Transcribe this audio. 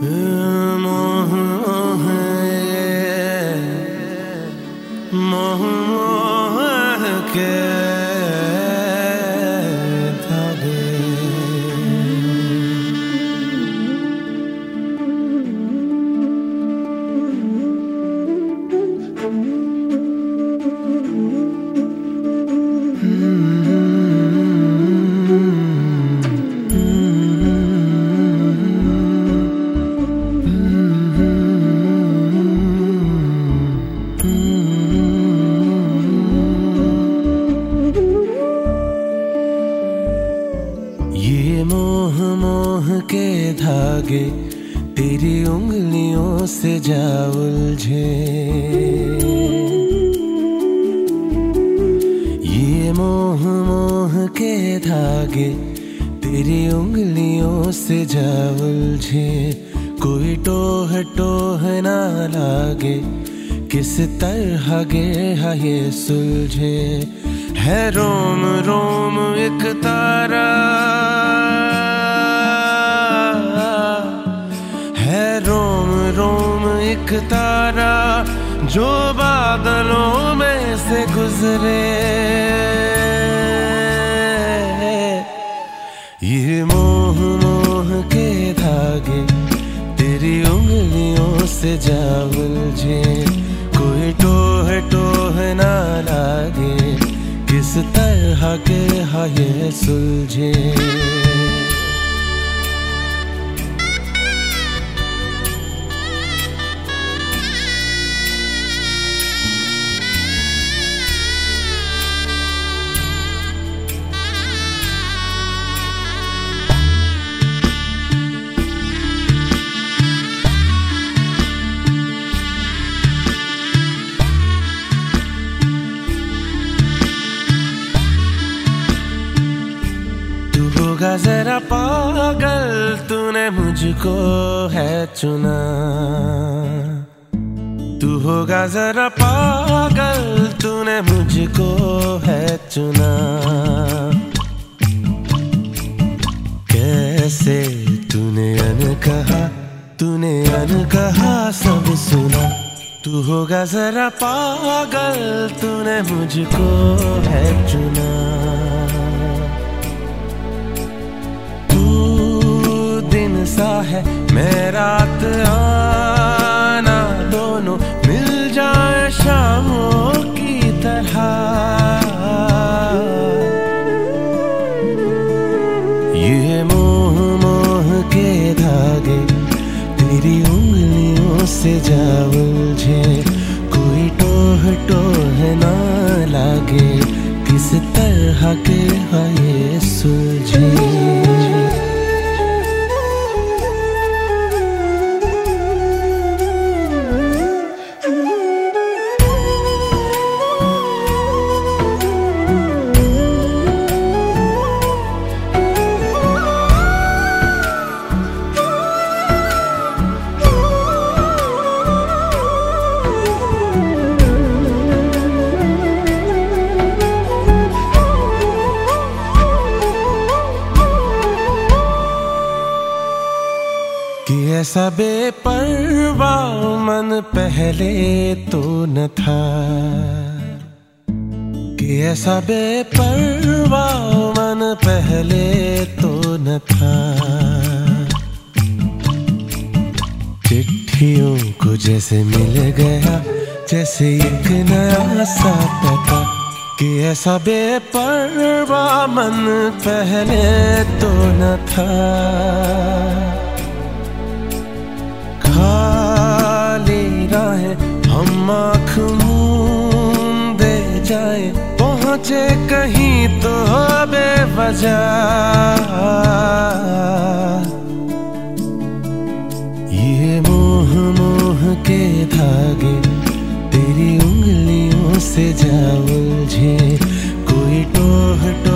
मोह के धागे, तेरी उंगलियों से जा उलझे ये मोह मोह के धागे, तेरी उंगलियों से जा उलझे कोई टोह टोह ना लागे, किस तरह गे है ये सुलझे। है रोम रोम एक तारा। तारा जो बादलों में से गुजरे। ये मोह मोह के धागे तेरी उंगलियों से जा। उलझे कोई टोह टोह ना लागे, किस तरह के हा सुलझे। होगा जरा पागल, तूने मुझको है चुना। तू होगा जरा पागल, तूने मुझको है चुना। कैसे तूने अन कहा, तूने अन कहा सब सुना। तू होगा जरा पागल, तूने मुझको है चुना। है। मैं रात आना दोनों मिल जाए शामों की तरह। ये मोह मोह के धागे तेरी उंगलियों से जा उलझे कोई टोह टोह ना लागे, किस तरह के ऐसा बेपरवा मन पहले तो न था कि ऐसा बेपरवा मन पहले तो न था। चिट्ठियों को जैसे मिल गया, जैसे एक नया सा पता कि ऐसा बेपरवा मन पहले तो न था। खाली राहें, हम आँख दे जाए, पहुँचे कहीं तो बेवजह। ये मोह मोह के धागे, तेरी उंगलियों से जा उलझे कोई टोह टोह